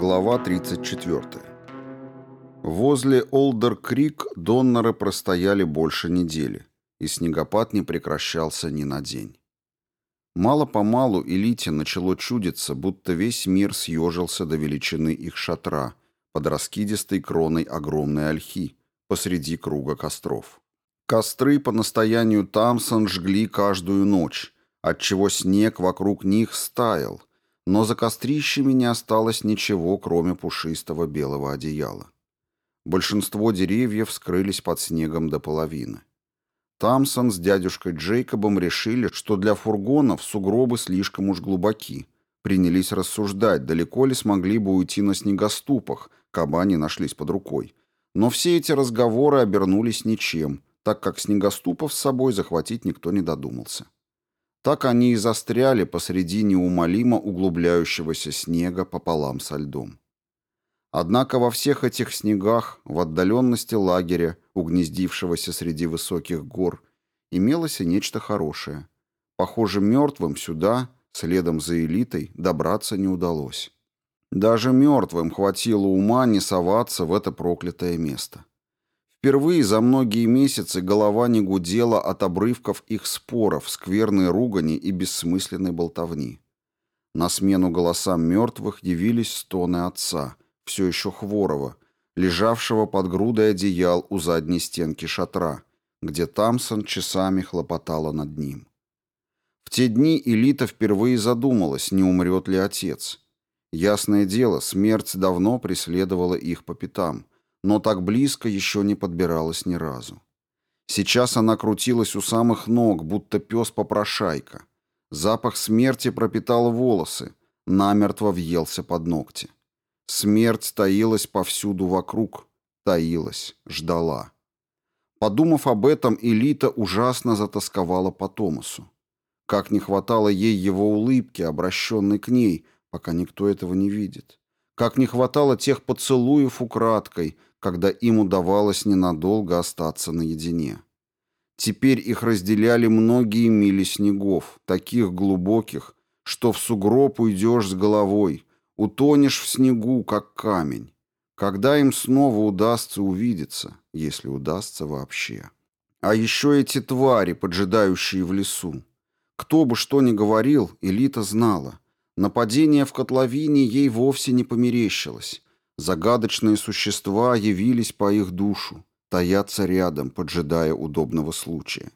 Глава 34. Возле Олдер-Крик доннеры простояли больше недели, и снегопад не прекращался ни на день. Мало-помалу элите начало чудиться, будто весь мир съежился до величины их шатра под раскидистой кроной огромной ольхи посреди круга костров. Костры по настоянию Тамсон жгли каждую ночь, отчего снег вокруг них стаял, но за кострищами не осталось ничего, кроме пушистого белого одеяла. Большинство деревьев скрылись под снегом до половины. Тамсон с дядюшкой Джейкобом решили, что для фургонов сугробы слишком уж глубоки. Принялись рассуждать, далеко ли смогли бы уйти на снегоступах, кабы они нашлись под рукой. Но все эти разговоры обернулись ничем, так как снегоступов с собой захватить никто не додумался. Так они и застряли посреди неумолимо углубляющегося снега пополам со льдом. Однако во всех этих снегах, в отдаленности лагеря, угнездившегося среди высоких гор, имелось и нечто хорошее. Похоже, мертвым сюда, следом за элитой, добраться не удалось. Даже мертвым хватило ума не соваться в это проклятое место. Впервые за многие месяцы голова не гудела от обрывков их споров, скверной ругани и бессмысленной болтовни. На смену голосам мертвых явились стоны отца, все еще хворого, лежавшего под грудой одеял у задней стенки шатра, где Тамсон часами хлопотала над ним. В те дни Элита впервые задумалась, не умрет ли отец. Ясное дело, смерть давно преследовала их по пятам – но так близко еще не подбиралась ни разу. Сейчас она крутилась у самых ног, будто пес-попрошайка. Запах смерти пропитал волосы, намертво въелся под ногти. Смерть таилась повсюду вокруг, таилась, ждала. Подумав об этом, Элита ужасно затасковала по Томасу. Как не хватало ей его улыбки, обращенной к ней, пока никто этого не видит. Как не хватало тех поцелуев украдкой, когда им удавалось ненадолго остаться наедине. Теперь их разделяли многие мили снегов, таких глубоких, что в сугроб уйдешь с головой, утонешь в снегу, как камень. Когда им снова удастся увидеться, если удастся вообще. А еще эти твари, поджидающие в лесу. Кто бы что ни говорил, Элита знала. Нападение в котловине ей вовсе не померещилось. Загадочные существа явились по их душу, таятся рядом, поджидая удобного случая.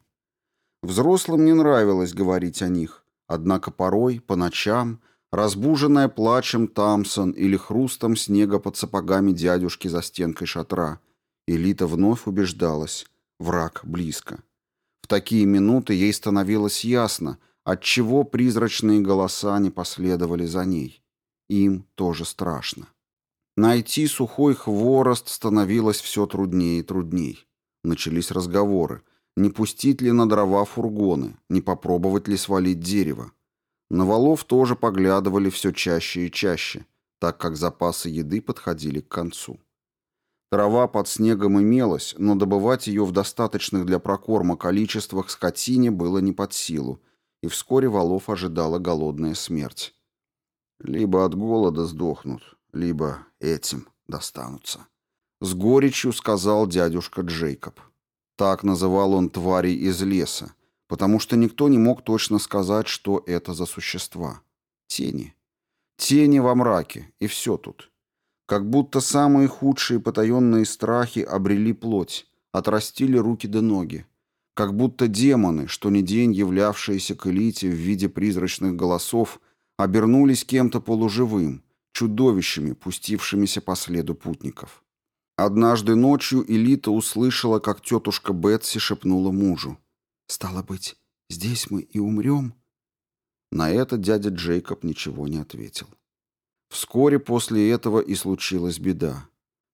Взрослым не нравилось говорить о них, однако порой, по ночам, разбуженная плачем Тамсон или хрустом снега под сапогами дядюшки за стенкой шатра, Элита вновь убеждалась – враг близко. В такие минуты ей становилось ясно, отчего призрачные голоса не последовали за ней. Им тоже страшно. Найти сухой хворост становилось все труднее и трудней. Начались разговоры. Не пустить ли на дрова фургоны, не попробовать ли свалить дерево. На валов тоже поглядывали все чаще и чаще, так как запасы еды подходили к концу. Трава под снегом имелась, но добывать ее в достаточных для прокорма количествах скотине было не под силу, и вскоре валов ожидала голодная смерть. Либо от голода сдохнут, либо этим достанутся. С горечью сказал дядюшка Джейкоб. Так называл он тварей из леса, потому что никто не мог точно сказать, что это за существа. Тени. Тени во мраке, и все тут. Как будто самые худшие потаенные страхи обрели плоть, отрастили руки до ноги. Как будто демоны, что не день являвшиеся к элите в виде призрачных голосов, обернулись кем-то полуживым, чудовищами, пустившимися по следу путников. Однажды ночью Элита услышала, как тетушка Бетси шепнула мужу. «Стало быть, здесь мы и умрем?» На это дядя Джейкоб ничего не ответил. Вскоре после этого и случилась беда.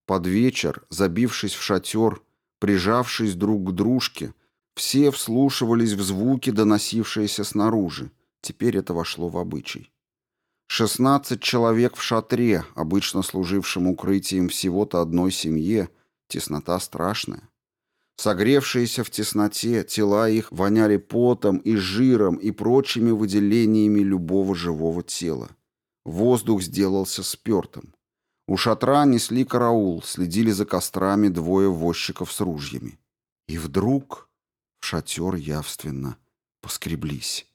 Под вечер, забившись в шатер, прижавшись друг к дружке, все вслушивались в звуки, доносившиеся снаружи. Теперь это вошло в обычай. Шестнадцать человек в шатре, обычно служившем укрытием всего-то одной семье, теснота страшная. Согревшиеся в тесноте, тела их воняли потом и жиром и прочими выделениями любого живого тела. Воздух сделался спертым. У шатра несли караул, следили за кострами двое возчиков с ружьями. И вдруг в шатер явственно поскреблись.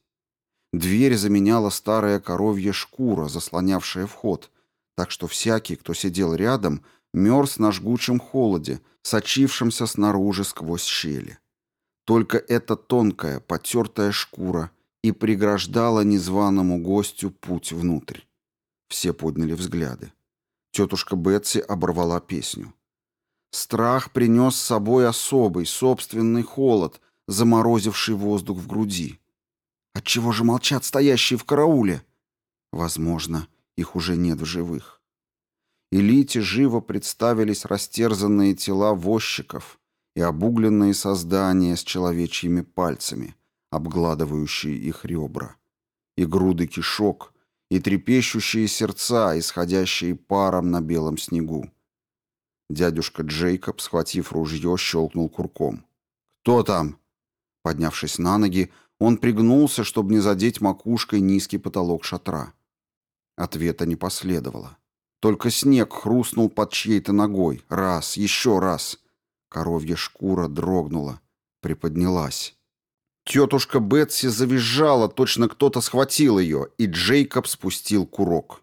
Дверь заменяла старая коровья шкура, заслонявшая вход, так что всякий, кто сидел рядом, мерз на жгучем холоде, сочившемся снаружи сквозь щели. Только эта тонкая, потертая шкура и преграждала незваному гостю путь внутрь. Все подняли взгляды. Тетушка Бетси оборвала песню. Страх принес с собой особый, собственный холод, заморозивший воздух в груди. Отчего же молчат стоящие в карауле? Возможно, их уже нет в живых. Элите живо представились растерзанные тела возчиков и обугленные создания с человечьими пальцами, обгладывающие их ребра, и груды кишок, и трепещущие сердца, исходящие паром на белом снегу. Дядюшка Джейкоб, схватив ружье, щелкнул курком. «Кто там?» Поднявшись на ноги, он пригнулся, чтобы не задеть макушкой низкий потолок шатра. Ответа не последовало. Только снег хрустнул под чьей-то ногой. Раз, еще раз. Коровья шкура дрогнула, приподнялась. Тетушка Бетси завизжала, точно кто-то схватил ее, и Джейкоб спустил курок.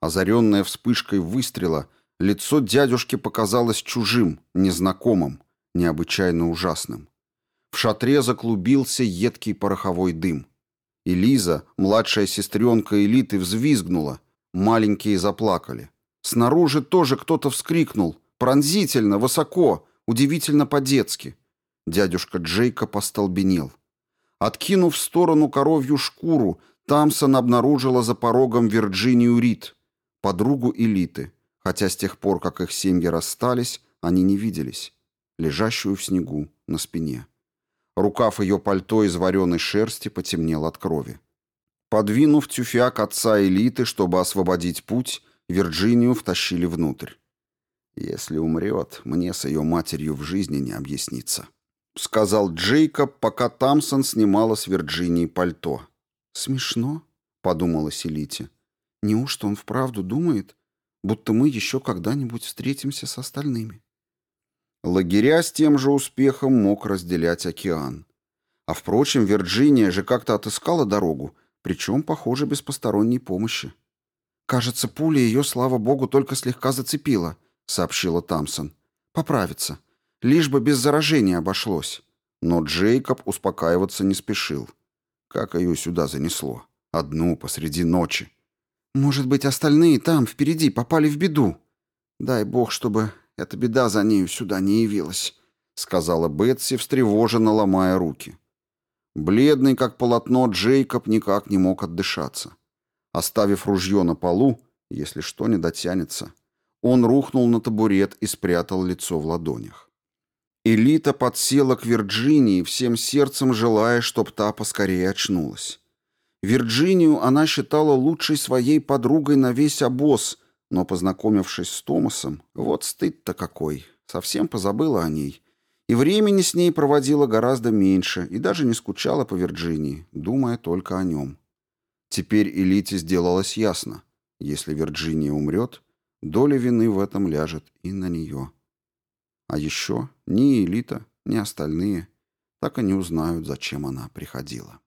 Озаренная вспышкой выстрела, лицо дядюшки показалось чужим, незнакомым, необычайно ужасным. В шатре заклубился едкий пороховой дым. И младшая сестренка Элиты, взвизгнула. Маленькие заплакали. Снаружи тоже кто-то вскрикнул. Пронзительно, высоко, удивительно по-детски. Дядюшка Джейка постолбенел. Откинув в сторону коровью шкуру, Тамсон обнаружила за порогом Вирджинию Рид, подругу Элиты, хотя с тех пор, как их семьи расстались, они не виделись, лежащую в снегу на спине. Рукав ее пальто из вареной шерсти потемнел от крови. Подвинув тюфяк отца элиты, чтобы освободить путь, Вирджинию втащили внутрь. «Если умрет, мне с ее матерью в жизни не объяснится», — сказал Джейкоб, пока Тамсон снимала с Вирджинии пальто. «Смешно», — подумала Селите. «Неужто он вправду думает, будто мы еще когда-нибудь встретимся с остальными?» Лагеря с тем же успехом мог разделять океан. А впрочем, Вирджиния же как-то отыскала дорогу, причем, похоже, без посторонней помощи. «Кажется, пуля ее, слава богу, только слегка зацепила», — сообщила Тамсон. «Поправится. Лишь бы без заражения обошлось». Но Джейкоб успокаиваться не спешил. Как ее сюда занесло? Одну посреди ночи. «Может быть, остальные там, впереди, попали в беду? Дай бог, чтобы эта беда за нею сюда не явилась», — сказала Бетси, встревоженно ломая руки. Бледный, как полотно, Джейкоб никак не мог отдышаться. Оставив ружье на полу, если что не дотянется, он рухнул на табурет и спрятал лицо в ладонях. Элита подсела к Вирджинии, всем сердцем желая, чтоб та поскорее очнулась. Вирджинию она считала лучшей своей подругой на весь обоз — но, познакомившись с Томасом, вот стыд-то какой, совсем позабыла о ней. И времени с ней проводила гораздо меньше и даже не скучала по Вирджинии, думая только о нем. Теперь Элите сделалось ясно. Если Вирджиния умрет, доля вины в этом ляжет и на нее. А еще ни Элита, ни остальные так и не узнают, зачем она приходила.